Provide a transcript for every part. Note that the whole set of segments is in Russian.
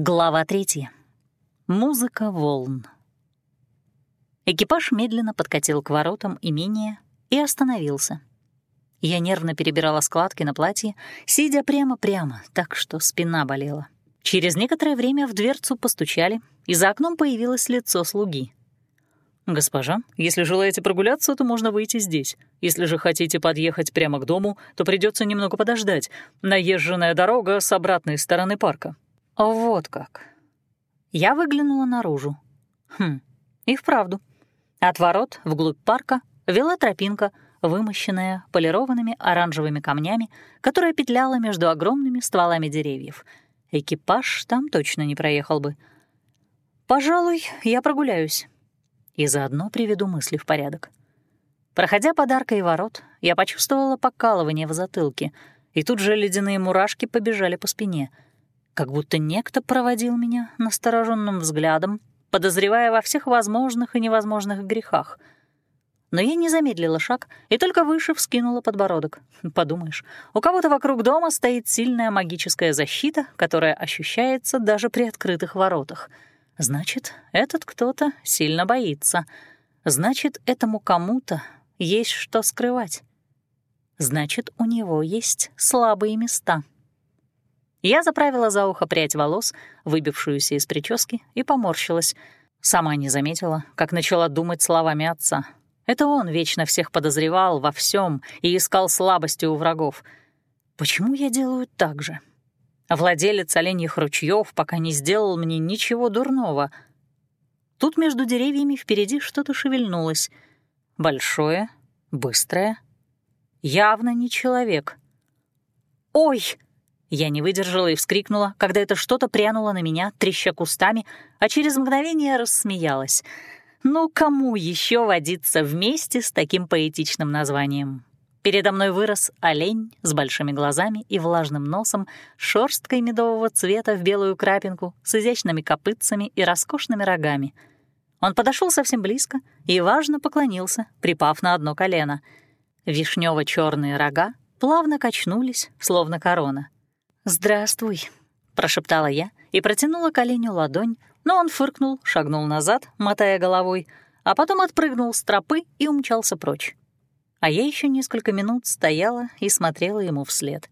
Глава третья. Музыка волн. Экипаж медленно подкатил к воротам имения и остановился. Я нервно перебирала складки на платье, сидя прямо-прямо, так что спина болела. Через некоторое время в дверцу постучали, и за окном появилось лицо слуги. «Госпожа, если желаете прогуляться, то можно выйти здесь. Если же хотите подъехать прямо к дому, то придется немного подождать. Наезженная дорога с обратной стороны парка». «Вот как». Я выглянула наружу. Хм, и вправду. От ворот вглубь парка вела тропинка, вымощенная полированными оранжевыми камнями, которая петляла между огромными стволами деревьев. Экипаж там точно не проехал бы. «Пожалуй, я прогуляюсь», и заодно приведу мысли в порядок. Проходя подаркой ворот, я почувствовала покалывание в затылке, и тут же ледяные мурашки побежали по спине, как будто некто проводил меня настороженным взглядом, подозревая во всех возможных и невозможных грехах. Но я не замедлила шаг и только выше вскинула подбородок. Подумаешь, у кого-то вокруг дома стоит сильная магическая защита, которая ощущается даже при открытых воротах — Значит, этот кто-то сильно боится. Значит, этому кому-то есть что скрывать. Значит, у него есть слабые места. Я заправила за ухо прядь волос, выбившуюся из прически, и поморщилась. Сама не заметила, как начала думать словами отца. Это он вечно всех подозревал во всем и искал слабости у врагов. Почему я делаю так же? владелец оленьих ручьев пока не сделал мне ничего дурного. Тут между деревьями впереди что-то шевельнулось. Большое, быстрое, явно не человек. «Ой!» Я не выдержала и вскрикнула, когда это что-то прянуло на меня, треща кустами, а через мгновение рассмеялась. Ну, кому еще водиться вместе с таким поэтичным названием? Передо мной вырос олень с большими глазами и влажным носом, шерсткой медового цвета в белую крапинку, с изящными копытцами и роскошными рогами. Он подошел совсем близко и важно поклонился, припав на одно колено. вишнево черные рога плавно качнулись, словно корона. «Здравствуй», — прошептала я и протянула к оленю ладонь, но он фыркнул, шагнул назад, мотая головой, а потом отпрыгнул с тропы и умчался прочь а я еще несколько минут стояла и смотрела ему вслед.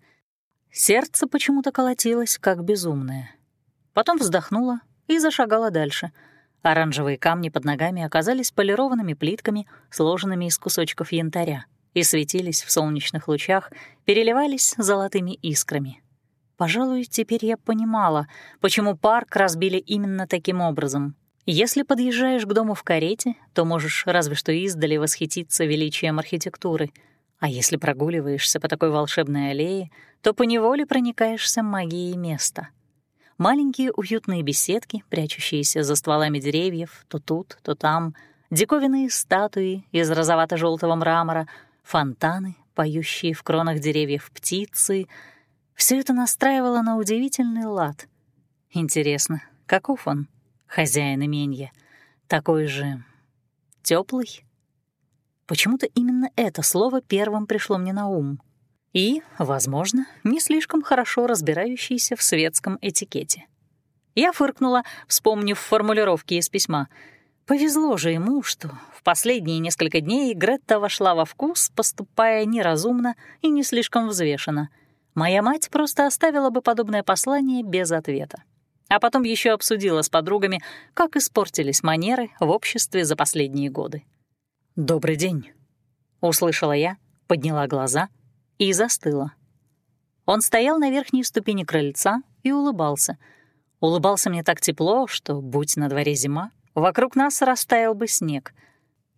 Сердце почему-то колотилось, как безумное. Потом вздохнула и зашагала дальше. Оранжевые камни под ногами оказались полированными плитками, сложенными из кусочков янтаря, и светились в солнечных лучах, переливались золотыми искрами. Пожалуй, теперь я понимала, почему парк разбили именно таким образом — если подъезжаешь к дому в карете, то можешь разве что издали восхититься величием архитектуры, а если прогуливаешься по такой волшебной аллее, то поневоле проникаешься магией места. Маленькие уютные беседки, прячущиеся за стволами деревьев, то тут, то там, диковинные статуи из розовато желтого мрамора, фонтаны, поющие в кронах деревьев птицы — все это настраивало на удивительный лад. Интересно, каков он? хозяин именья, такой же теплый. Почему-то именно это слово первым пришло мне на ум. И, возможно, не слишком хорошо разбирающийся в светском этикете. Я фыркнула, вспомнив формулировки из письма. Повезло же ему, что в последние несколько дней Гретта вошла во вкус, поступая неразумно и не слишком взвешенно. Моя мать просто оставила бы подобное послание без ответа а потом еще обсудила с подругами, как испортились манеры в обществе за последние годы. «Добрый день», — услышала я, подняла глаза и застыла. Он стоял на верхней ступени крыльца и улыбался. Улыбался мне так тепло, что, будь на дворе зима, вокруг нас растаял бы снег.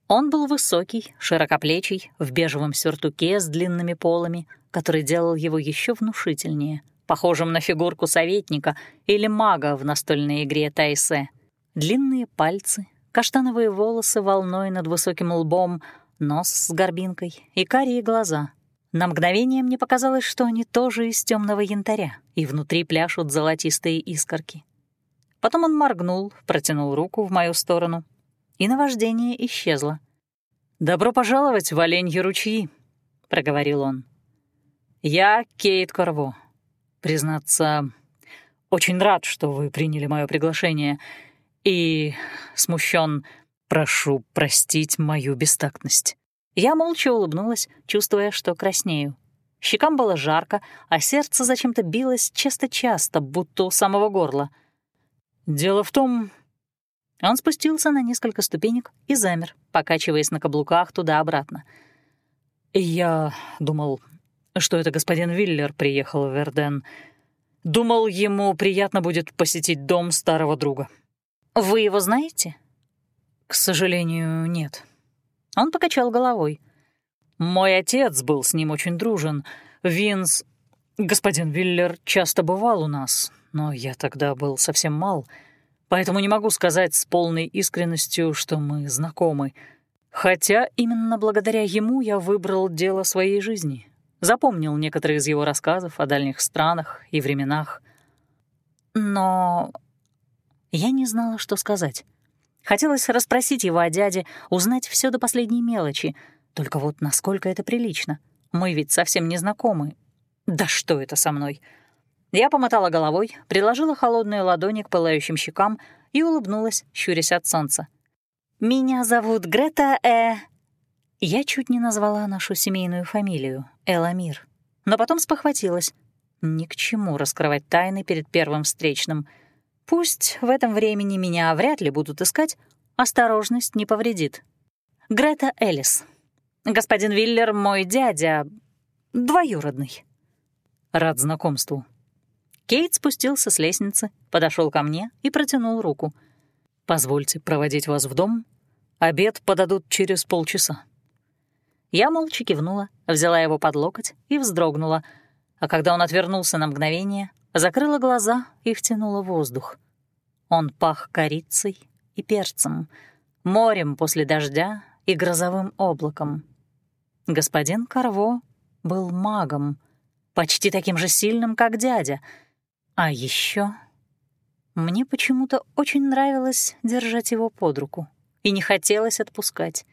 Он был высокий, широкоплечий, в бежевом сюртуке с длинными полами, который делал его еще внушительнее — похожим на фигурку советника или мага в настольной игре Тайсе. Длинные пальцы, каштановые волосы волной над высоким лбом, нос с горбинкой и карие глаза. На мгновение мне показалось, что они тоже из темного янтаря, и внутри пляшут золотистые искорки. Потом он моргнул, протянул руку в мою сторону, и наваждение исчезло. «Добро пожаловать в Оленьи ручьи», — проговорил он. «Я Кейт Корво, Признаться, очень рад, что вы приняли мое приглашение, и смущен, прошу простить мою бестактность». Я молча улыбнулась, чувствуя, что краснею. Щекам было жарко, а сердце зачем-то билось часто-часто, будто у самого горла. «Дело в том...» Он спустился на несколько ступенек и замер, покачиваясь на каблуках туда-обратно. «Я думал, что это господин Виллер приехал в Верден. Думал, ему приятно будет посетить дом старого друга». «Вы его знаете?» «К сожалению, нет». Он покачал головой. Мой отец был с ним очень дружен. Винс... Господин Виллер часто бывал у нас, но я тогда был совсем мал, поэтому не могу сказать с полной искренностью, что мы знакомы. Хотя именно благодаря ему я выбрал дело своей жизни. Запомнил некоторые из его рассказов о дальних странах и временах. Но я не знала, что сказать. Хотелось расспросить его о дяде, узнать все до последней мелочи — только вот насколько это прилично? Мы ведь совсем не знакомы. Да что это со мной? Я помотала головой, приложила холодные ладони к пылающим щекам и улыбнулась, щурясь от солнца. «Меня зовут Грета Э...» Я чуть не назвала нашу семейную фамилию — Эламир. Но потом спохватилась. Ни к чему раскрывать тайны перед первым встречным. Пусть в этом времени меня вряд ли будут искать, осторожность не повредит. Грета Элис, Господин Виллер — мой дядя, двоюродный. Рад знакомству. Кейт спустился с лестницы, подошел ко мне и протянул руку. «Позвольте проводить вас в дом. Обед подадут через полчаса». Я молча кивнула, взяла его под локоть и вздрогнула, а когда он отвернулся на мгновение, закрыла глаза и втянула воздух. Он пах корицей и перцем, морем после дождя и грозовым облаком. Господин Карво был магом, почти таким же сильным, как дядя. А еще мне почему-то очень нравилось держать его под руку и не хотелось отпускать.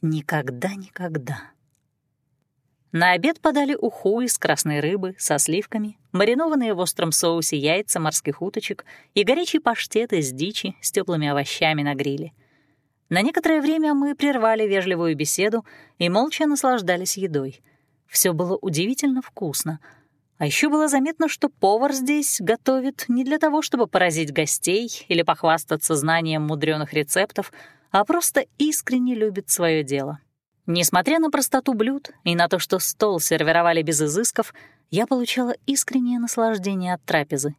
Никогда-никогда. На обед подали уху из красной рыбы со сливками, маринованные в остром соусе яйца морских уточек и горячий паштет из дичи с теплыми овощами на гриле. На некоторое время мы прервали вежливую беседу и молча наслаждались едой. Все было удивительно вкусно. А еще было заметно, что повар здесь готовит не для того, чтобы поразить гостей или похвастаться знанием мудреных рецептов, а просто искренне любит свое дело. Несмотря на простоту блюд и на то, что стол сервировали без изысков, я получала искреннее наслаждение от трапезы.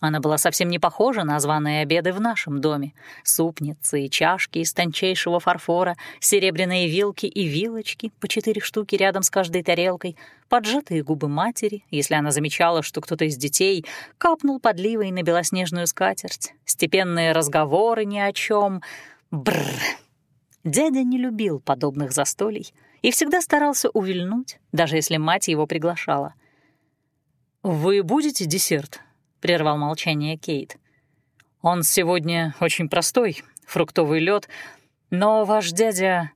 Она была совсем не похожа на званые обеды в нашем доме. Супницы и чашки из тончайшего фарфора, серебряные вилки и вилочки, по четыре штуки рядом с каждой тарелкой, поджатые губы матери, если она замечала, что кто-то из детей капнул подливой на белоснежную скатерть, степенные разговоры ни о чем. Бррр. Дядя не любил подобных застолий и всегда старался увильнуть, даже если мать его приглашала. «Вы будете десерт?» — прервал молчание Кейт. «Он сегодня очень простой, фруктовый лед, но ваш дядя...»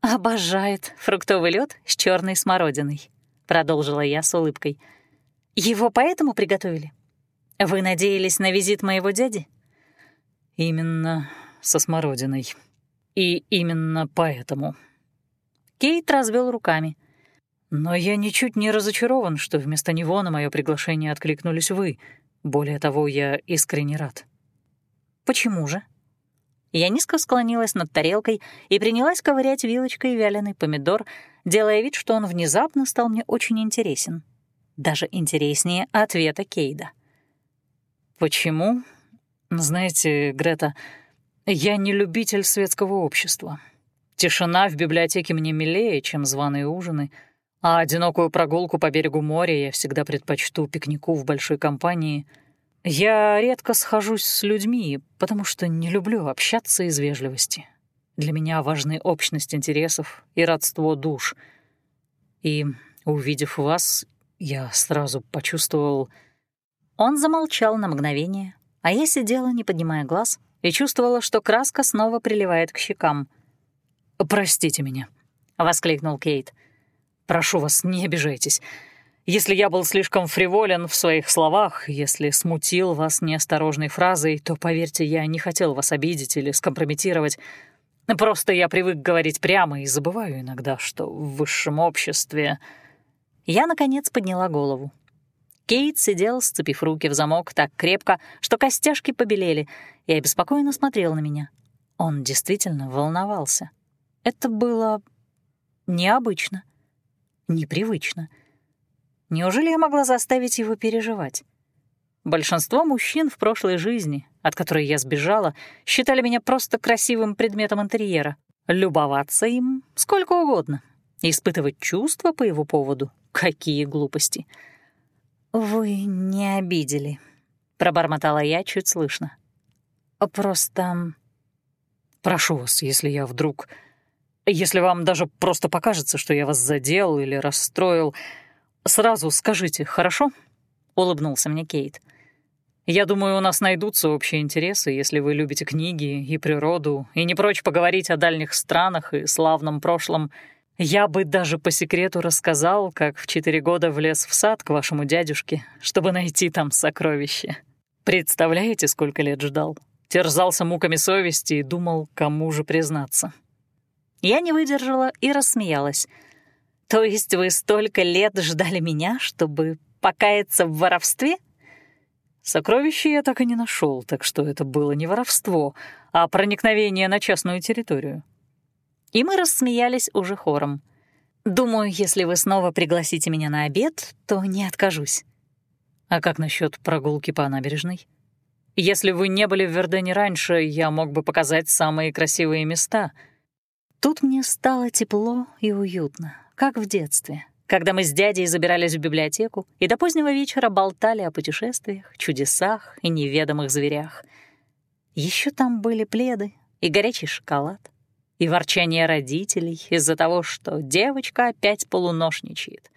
«Обожает фруктовый лед с черной смородиной», — продолжила я с улыбкой. «Его поэтому приготовили? Вы надеялись на визит моего дяди?» «Именно со смородиной. И именно поэтому». Кейт развел руками. «Но я ничуть не разочарован, что вместо него на мое приглашение откликнулись вы. Более того, я искренне рад. Почему же? Я низко склонилась над тарелкой и принялась ковырять вилочкой вяленый помидор, делая вид, что он внезапно стал мне очень интересен. Даже интереснее ответа Кейда. «Почему? Знаете, Грета, я не любитель светского общества. Тишина в библиотеке мне милее, чем званые ужины — а одинокую прогулку по берегу моря я всегда предпочту пикнику в большой компании. Я редко схожусь с людьми, потому что не люблю общаться из вежливости. Для меня важны общность интересов и родство душ. И, увидев вас, я сразу почувствовал... Он замолчал на мгновение, а я сидела, не поднимая глаз, и чувствовала, что краска снова приливает к щекам. «Простите меня», — воскликнул Кейт. — Прошу вас, не обижайтесь. Если я был слишком фриволен в своих словах, если смутил вас неосторожной фразой, то, поверьте, я не хотел вас обидеть или скомпрометировать. Просто я привык говорить прямо и забываю иногда, что в высшем обществе... Я, наконец, подняла голову. Кейт сидел, сцепив руки в замок так крепко, что костяшки побелели, и обеспокоенно смотрел на меня. Он действительно волновался. Это было необычно, непривычно. Неужели я могла заставить его переживать? Большинство мужчин в прошлой жизни, от которой я сбежала, считали меня просто красивым предметом интерьера. Любоваться им сколько угодно. Испытывать чувства по его поводу — какие глупости — «Вы не обидели», — пробормотала я чуть слышно. «Просто...» «Прошу вас, если я вдруг... Если вам даже просто покажется, что я вас задел или расстроил, сразу скажите, хорошо?» — улыбнулся мне Кейт. «Я думаю, у нас найдутся общие интересы, если вы любите книги и природу, и не прочь поговорить о дальних странах и славном прошлом — я бы даже по секрету рассказал, как в четыре года влез в сад к вашему дядюшке, чтобы найти там сокровище. Представляете, сколько лет ждал? Терзался муками совести и думал, кому же признаться. Я не выдержала и рассмеялась. «То есть вы столько лет ждали меня, чтобы покаяться в воровстве?» Сокровище я так и не нашел, так что это было не воровство, а проникновение на частную территорию. И мы рассмеялись уже хором. «Думаю, если вы снова пригласите меня на обед, то не откажусь». «А как насчет прогулки по набережной? Если вы не были в Вердене раньше, я мог бы показать самые красивые места». Тут мне стало тепло и уютно, как в детстве, когда мы с дядей забирались в библиотеку и до позднего вечера болтали о путешествиях, чудесах и неведомых зверях. Еще там были пледы и горячий шоколад и ворчание родителей из-за того, что девочка опять полуношничает.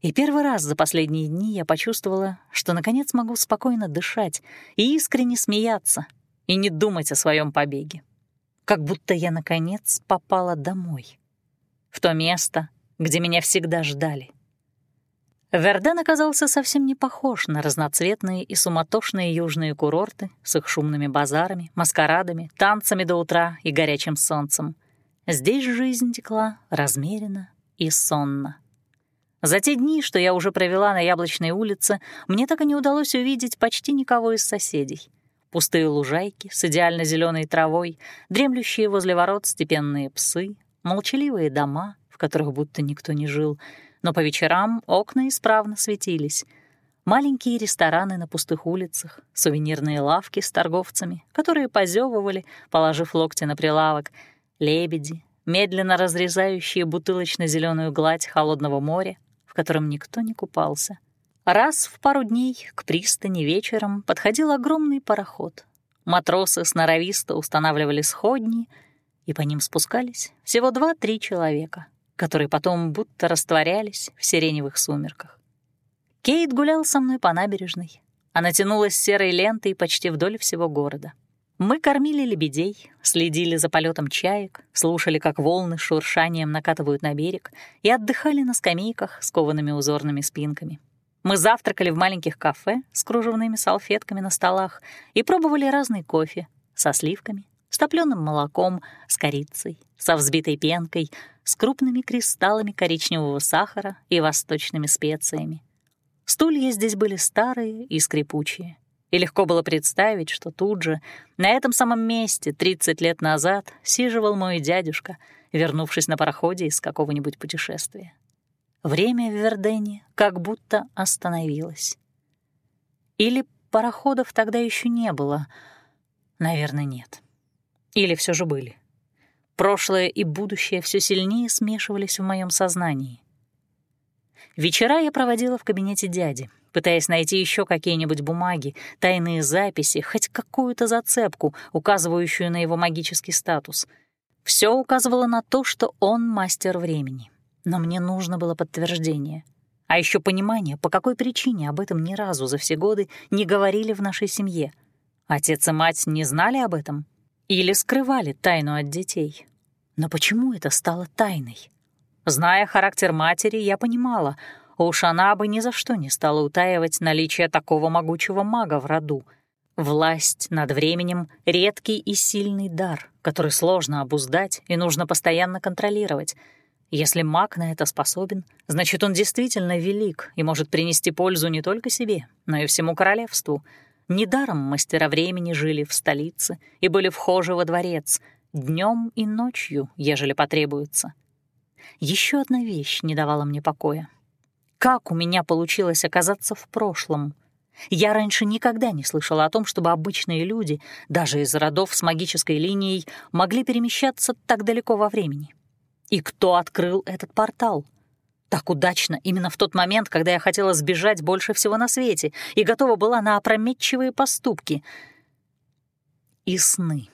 И первый раз за последние дни я почувствовала, что наконец могу спокойно дышать и искренне смеяться, и не думать о своем побеге. Как будто я наконец попала домой. В то место, где меня всегда ждали. Верден оказался совсем не похож на разноцветные и суматошные южные курорты с их шумными базарами, маскарадами, танцами до утра и горячим солнцем. Здесь жизнь текла размеренно и сонно. За те дни, что я уже провела на Яблочной улице, мне так и не удалось увидеть почти никого из соседей. Пустые лужайки с идеально зеленой травой, дремлющие возле ворот степенные псы, молчаливые дома, в которых будто никто не жил — но по вечерам окна исправно светились. Маленькие рестораны на пустых улицах, сувенирные лавки с торговцами, которые позевывали, положив локти на прилавок, лебеди, медленно разрезающие бутылочно зеленую гладь холодного моря, в котором никто не купался. Раз в пару дней к пристани вечером подходил огромный пароход. Матросы сноровисто устанавливали сходни, и по ним спускались всего два-три человека — которые потом будто растворялись в сиреневых сумерках. Кейт гулял со мной по набережной. Она тянулась серой лентой почти вдоль всего города. Мы кормили лебедей, следили за полетом чаек, слушали, как волны шуршанием накатывают на берег и отдыхали на скамейках с коваными узорными спинками. Мы завтракали в маленьких кафе с кружевными салфетками на столах и пробовали разный кофе со сливками, с топленым молоком, с корицей, со взбитой пенкой, с крупными кристаллами коричневого сахара и восточными специями. Стулья здесь были старые и скрипучие. И легко было представить, что тут же, на этом самом месте, 30 лет назад, сиживал мой дядюшка, вернувшись на пароходе из какого-нибудь путешествия. Время в Вердене как будто остановилось. Или пароходов тогда еще не было? Наверное, нет. Или все же были. Прошлое и будущее все сильнее смешивались в моем сознании. Вечера я проводила в кабинете дяди, пытаясь найти еще какие-нибудь бумаги, тайные записи, хоть какую-то зацепку, указывающую на его магический статус. Все указывало на то, что он мастер времени. Но мне нужно было подтверждение. А еще понимание, по какой причине об этом ни разу за все годы не говорили в нашей семье. Отец и мать не знали об этом, или скрывали тайну от детей. Но почему это стало тайной? Зная характер матери, я понимала, Уж она бы ни за что не стала утаивать наличие такого могучего мага в роду. Власть над временем — редкий и сильный дар, который сложно обуздать и нужно постоянно контролировать. Если маг на это способен, значит, он действительно велик и может принести пользу не только себе, но и всему королевству. Недаром мастера времени жили в столице и были вхожи во дворец, днем и ночью, ежели потребуется. Еще одна вещь не давала мне покоя. Как у меня получилось оказаться в прошлом? Я раньше никогда не слышала о том, чтобы обычные люди, даже из родов с магической линией, могли перемещаться так далеко во времени. И кто открыл этот портал? Так удачно, именно в тот момент, когда я хотела сбежать больше всего на свете и готова была на опрометчивые поступки. И сны.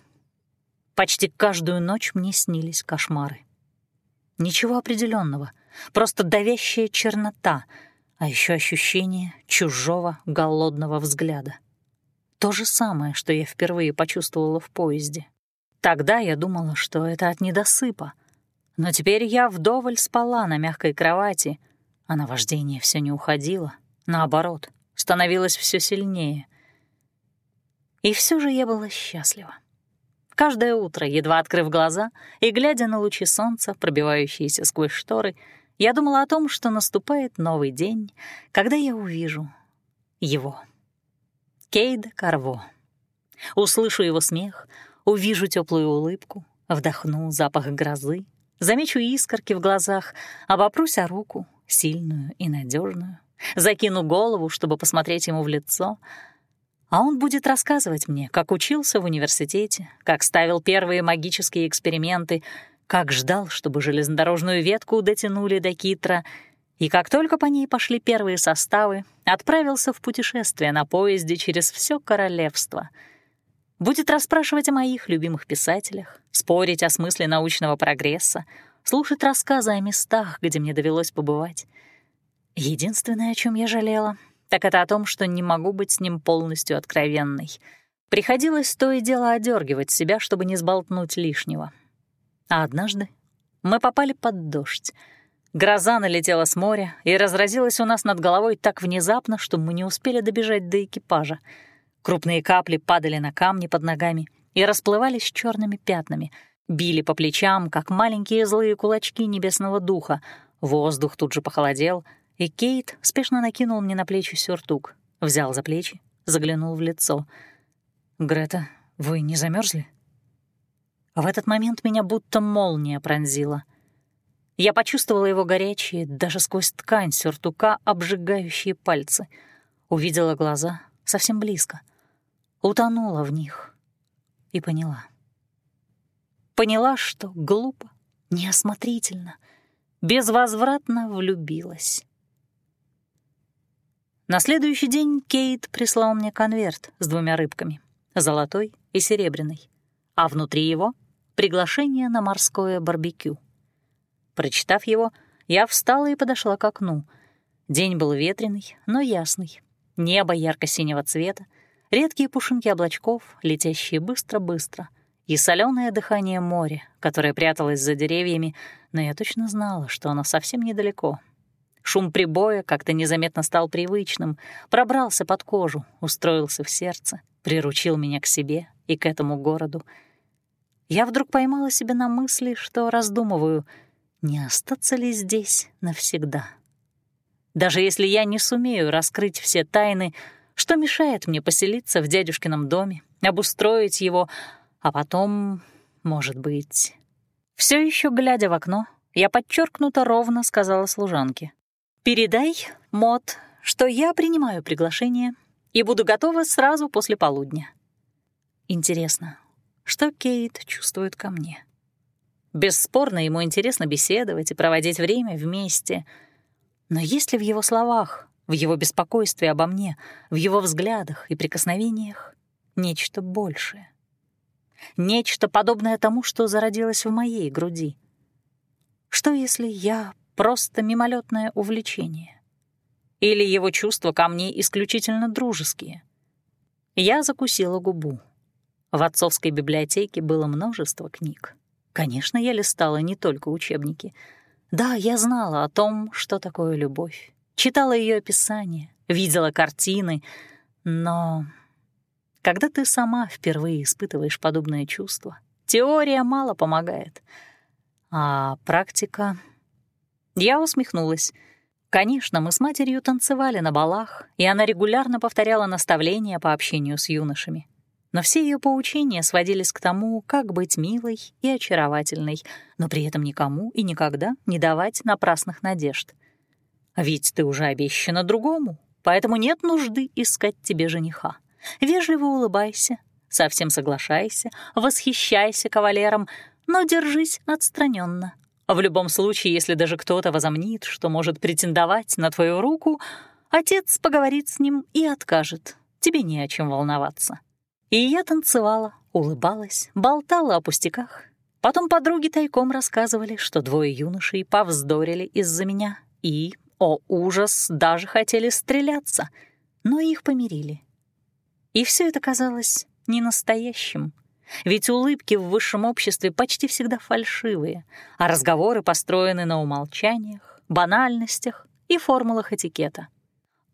Почти каждую ночь мне снились кошмары. Ничего определенного, просто давящая чернота, а еще ощущение чужого голодного взгляда. То же самое, что я впервые почувствовала в поезде. Тогда я думала, что это от недосыпа, но теперь я вдоволь спала на мягкой кровати, а наваждение все не уходило, наоборот, становилось все сильнее. И все же я была счастлива. Каждое утро, едва открыв глаза и глядя на лучи солнца, пробивающиеся сквозь шторы, я думала о том, что наступает новый день, когда я увижу его. Кейд Карво. Услышу его смех, увижу теплую улыбку, вдохну запах грозы, замечу искорки в глазах, обопрусь о руку, сильную и надежную, закину голову, чтобы посмотреть ему в лицо — а он будет рассказывать мне, как учился в университете, как ставил первые магические эксперименты, как ждал, чтобы железнодорожную ветку дотянули до Китра, и как только по ней пошли первые составы, отправился в путешествие на поезде через все королевство. Будет расспрашивать о моих любимых писателях, спорить о смысле научного прогресса, слушать рассказы о местах, где мне довелось побывать. Единственное, о чем я жалела — так это о том, что не могу быть с ним полностью откровенной. Приходилось то и дело одергивать себя, чтобы не сболтнуть лишнего. А однажды мы попали под дождь. Гроза налетела с моря и разразилась у нас над головой так внезапно, что мы не успели добежать до экипажа. Крупные капли падали на камни под ногами и расплывались черными пятнами, били по плечам, как маленькие злые кулачки небесного духа. Воздух тут же похолодел — и Кейт спешно накинул мне на плечи сюртук, взял за плечи, заглянул в лицо. «Грета, вы не замерзли? В этот момент меня будто молния пронзила. Я почувствовала его горячие, даже сквозь ткань сюртука, обжигающие пальцы. Увидела глаза совсем близко. Утонула в них и поняла. Поняла, что глупо, неосмотрительно, безвозвратно влюбилась. На следующий день Кейт прислал мне конверт с двумя рыбками, золотой и серебряной, а внутри его — приглашение на морское барбекю. Прочитав его, я встала и подошла к окну. День был ветреный, но ясный. Небо ярко-синего цвета, редкие пушинки облачков, летящие быстро-быстро, и соленое дыхание моря, которое пряталось за деревьями, но я точно знала, что оно совсем недалеко — Шум прибоя как-то незаметно стал привычным, пробрался под кожу, устроился в сердце, приручил меня к себе и к этому городу. Я вдруг поймала себя на мысли, что раздумываю, не остаться ли здесь навсегда. Даже если я не сумею раскрыть все тайны, что мешает мне поселиться в дядюшкином доме, обустроить его, а потом, может быть... Все еще глядя в окно, я подчеркнуто ровно сказала служанке. «Передай, Мот, что я принимаю приглашение и буду готова сразу после полудня». Интересно, что Кейт чувствует ко мне? Бесспорно, ему интересно беседовать и проводить время вместе. Но есть ли в его словах, в его беспокойстве обо мне, в его взглядах и прикосновениях нечто большее? Нечто подобное тому, что зародилось в моей груди? Что если я просто мимолетное увлечение? Или его чувства ко мне исключительно дружеские? Я закусила губу. В отцовской библиотеке было множество книг. Конечно, я листала не только учебники. Да, я знала о том, что такое любовь, читала ее описание, видела картины, но когда ты сама впервые испытываешь подобное чувство, теория мало помогает. А практика... Я усмехнулась. Конечно, мы с матерью танцевали на балах, и она регулярно повторяла наставления по общению с юношами. Но все ее поучения сводились к тому, как быть милой и очаровательной, но при этом никому и никогда не давать напрасных надежд. Ведь ты уже обещана другому, поэтому нет нужды искать тебе жениха. Вежливо улыбайся, совсем соглашайся, восхищайся кавалером, но держись отстраненно. В любом случае, если даже кто-то возомнит, что может претендовать на твою руку, отец поговорит с ним и откажет. Тебе не о чем волноваться. И я танцевала, улыбалась, болтала о пустяках. Потом подруги тайком рассказывали, что двое юношей повздорили из-за меня и, о ужас, даже хотели стреляться, но их помирили. И все это казалось не настоящим. Ведь улыбки в высшем обществе почти всегда фальшивые, а разговоры построены на умолчаниях, банальностях и формулах этикета.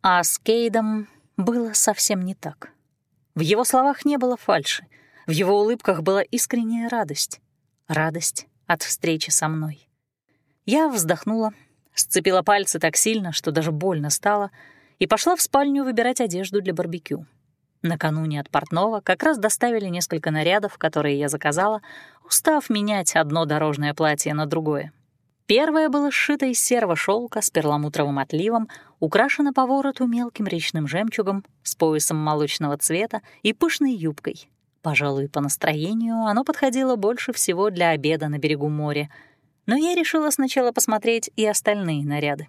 А с Кейдом было совсем не так. В его словах не было фальши, в его улыбках была искренняя радость. Радость от встречи со мной. Я вздохнула, сцепила пальцы так сильно, что даже больно стало, и пошла в спальню выбирать одежду для барбекю. Накануне от портного как раз доставили несколько нарядов, которые я заказала, устав менять одно дорожное платье на другое. Первое было сшито из серого шелка с перламутровым отливом, украшено по вороту мелким речным жемчугом, с поясом молочного цвета и пышной юбкой. Пожалуй, по настроению оно подходило больше всего для обеда на берегу моря, но я решила сначала посмотреть и остальные наряды.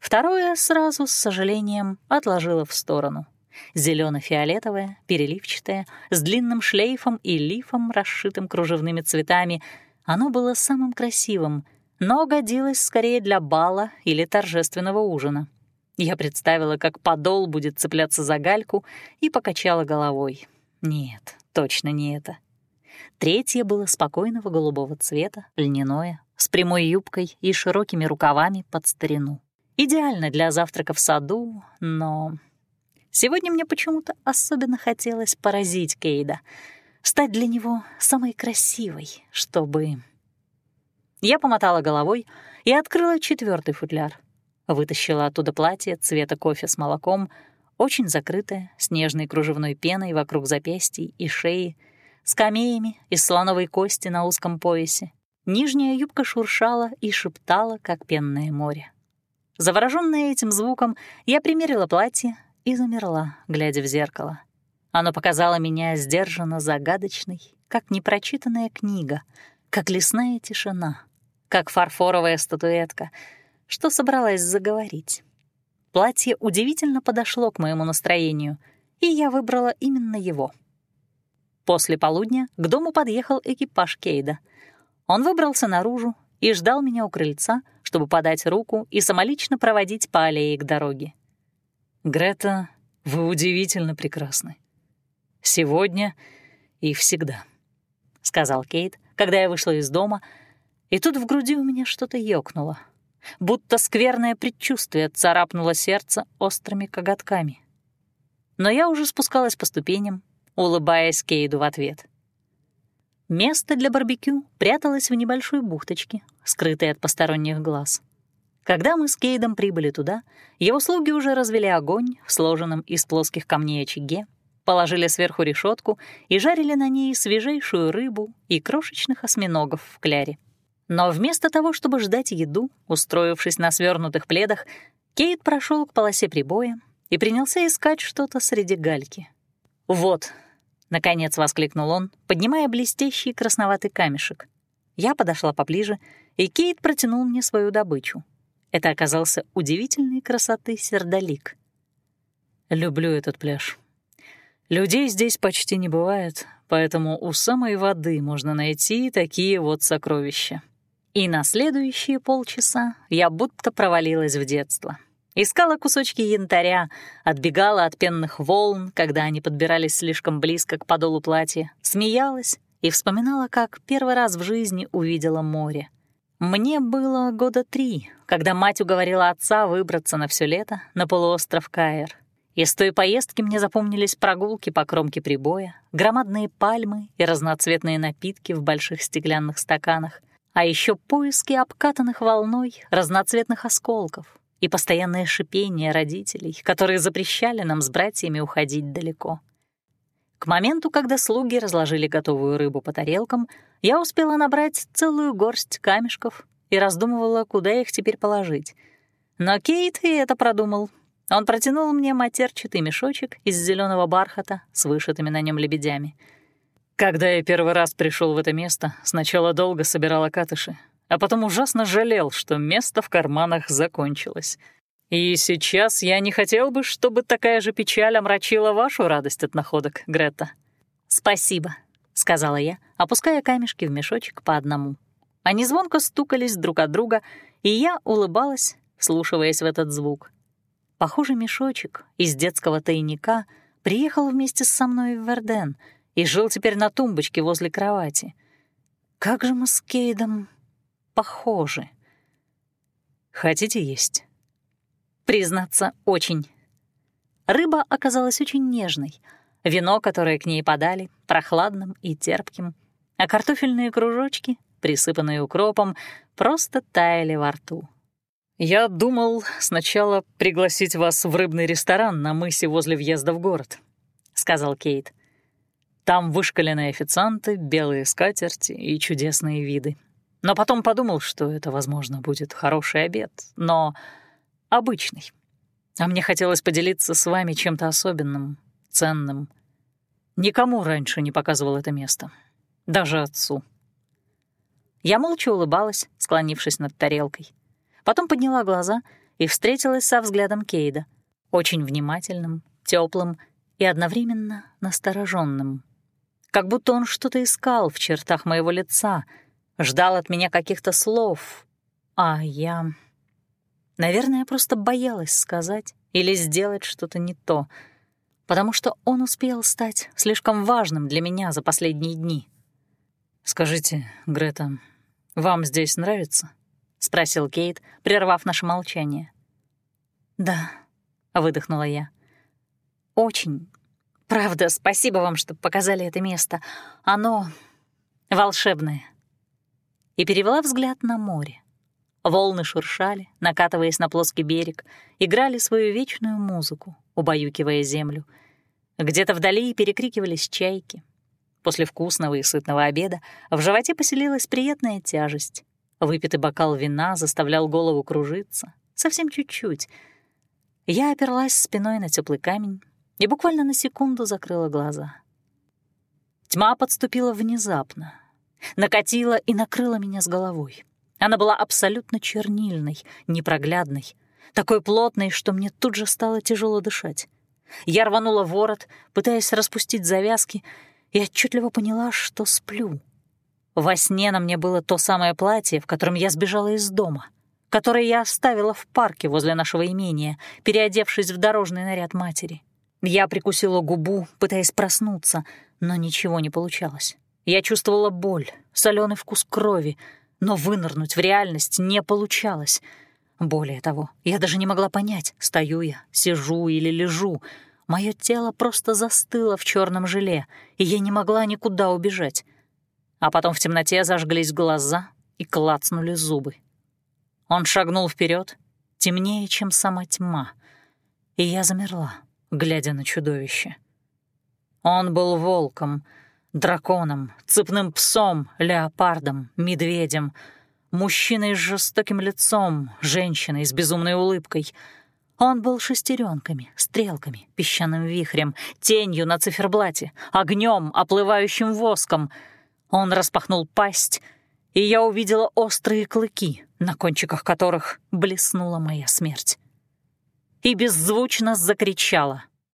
Второе сразу, с сожалением, отложила в сторону — Зелено-фиолетовое, переливчатое, с длинным шлейфом и лифом, расшитым кружевными цветами. Оно было самым красивым, но годилось скорее для бала или торжественного ужина. Я представила, как подол будет цепляться за гальку, и покачала головой. Нет, точно не это. Третье было спокойного голубого цвета, льняное, с прямой юбкой и широкими рукавами под старину. Идеально для завтрака в саду, но Сегодня мне почему-то особенно хотелось поразить Кейда, стать для него самой красивой, чтобы... Я помотала головой и открыла четвертый футляр. Вытащила оттуда платье цвета кофе с молоком, очень закрытое, с нежной кружевной пеной вокруг запястий и шеи, с камеями из слоновой кости на узком поясе. Нижняя юбка шуршала и шептала, как пенное море. Заворожённая этим звуком, я примерила платье, и замерла, глядя в зеркало. Оно показало меня сдержанно загадочной, как непрочитанная книга, как лесная тишина, как фарфоровая статуэтка, что собралась заговорить. Платье удивительно подошло к моему настроению, и я выбрала именно его. После полудня к дому подъехал экипаж Кейда. Он выбрался наружу и ждал меня у крыльца, чтобы подать руку и самолично проводить по аллее к дороге. Грета, вы удивительно прекрасны. Сегодня и всегда, — сказал Кейт, когда я вышла из дома, и тут в груди у меня что-то ёкнуло, будто скверное предчувствие царапнуло сердце острыми коготками. Но я уже спускалась по ступеням, улыбаясь Кейду в ответ. Место для барбекю пряталось в небольшой бухточке, скрытой от посторонних глаз. Когда мы с Кейдом прибыли туда, его слуги уже развели огонь в сложенном из плоских камней очаге, положили сверху решетку и жарили на ней свежейшую рыбу и крошечных осьминогов в кляре. Но вместо того, чтобы ждать еду, устроившись на свернутых пледах, Кейт прошел к полосе прибоя и принялся искать что-то среди гальки. «Вот», — наконец воскликнул он, поднимая блестящий красноватый камешек. Я подошла поближе, и Кейт протянул мне свою добычу — это оказался удивительной красоты сердолик. Люблю этот пляж. Людей здесь почти не бывает, поэтому у самой воды можно найти такие вот сокровища. И на следующие полчаса я будто провалилась в детство. Искала кусочки янтаря, отбегала от пенных волн, когда они подбирались слишком близко к подолу платья, смеялась и вспоминала, как первый раз в жизни увидела море. Мне было года три, когда мать уговорила отца выбраться на все лето на полуостров Каэр. Из той поездки мне запомнились прогулки по кромке прибоя, громадные пальмы и разноцветные напитки в больших стеклянных стаканах, а еще поиски обкатанных волной разноцветных осколков и постоянное шипение родителей, которые запрещали нам с братьями уходить далеко. К моменту, когда слуги разложили готовую рыбу по тарелкам, я успела набрать целую горсть камешков и раздумывала, куда их теперь положить. Но Кейт и это продумал. Он протянул мне матерчатый мешочек из зеленого бархата с вышитыми на нем лебедями. Когда я первый раз пришел в это место, сначала долго собирала катыши, а потом ужасно жалел, что место в карманах закончилось — и сейчас я не хотел бы, чтобы такая же печаль омрачила вашу радость от находок, Грета. Спасибо, сказала я, опуская камешки в мешочек по одному. Они звонко стукались друг от друга, и я улыбалась, вслушиваясь в этот звук. Похоже, мешочек из детского тайника приехал вместе со мной в Верден и жил теперь на тумбочке возле кровати. Как же мы с Кейдом похожи. Хотите есть? Признаться, очень. Рыба оказалась очень нежной. Вино, которое к ней подали, прохладным и терпким, а картофельные кружочки, присыпанные укропом, просто таяли во рту. «Я думал сначала пригласить вас в рыбный ресторан на мысе возле въезда в город», — сказал Кейт. «Там вышкаленные официанты, белые скатерти и чудесные виды. Но потом подумал, что это, возможно, будет хороший обед. Но обычный. А мне хотелось поделиться с вами чем-то особенным, ценным. Никому раньше не показывал это место. Даже отцу. Я молча улыбалась, склонившись над тарелкой. Потом подняла глаза и встретилась со взглядом Кейда, очень внимательным, теплым и одновременно настороженным. Как будто он что-то искал в чертах моего лица, ждал от меня каких-то слов, а я... Наверное, я просто боялась сказать или сделать что-то не то, потому что он успел стать слишком важным для меня за последние дни. «Скажите, Грета, вам здесь нравится?» — спросил Кейт, прервав наше молчание. «Да», — выдохнула я. «Очень. Правда, спасибо вам, что показали это место. Оно волшебное». И перевела взгляд на море. Волны шуршали, накатываясь на плоский берег, играли свою вечную музыку, убаюкивая землю. Где-то вдали перекрикивались чайки. После вкусного и сытного обеда в животе поселилась приятная тяжесть. Выпитый бокал вина заставлял голову кружиться. Совсем чуть-чуть. Я оперлась спиной на теплый камень и буквально на секунду закрыла глаза. Тьма подступила внезапно, накатила и накрыла меня с головой. Она была абсолютно чернильной, непроглядной, такой плотной, что мне тут же стало тяжело дышать. Я рванула ворот, пытаясь распустить завязки, и отчетливо поняла, что сплю. Во сне на мне было то самое платье, в котором я сбежала из дома, которое я оставила в парке возле нашего имения, переодевшись в дорожный наряд матери. Я прикусила губу, пытаясь проснуться, но ничего не получалось. Я чувствовала боль, соленый вкус крови, но вынырнуть в реальность не получалось. Более того, я даже не могла понять, стою я, сижу или лежу. Мое тело просто застыло в черном желе, и я не могла никуда убежать. А потом в темноте зажглись глаза и клацнули зубы. Он шагнул вперед, темнее, чем сама тьма, и я замерла, глядя на чудовище. Он был волком — драконом, цепным псом, леопардом, медведем, мужчиной с жестоким лицом, женщиной с безумной улыбкой. Он был шестеренками, стрелками, песчаным вихрем, тенью на циферблате, огнем, оплывающим воском. Он распахнул пасть, и я увидела острые клыки, на кончиках которых блеснула моя смерть. И беззвучно закричала —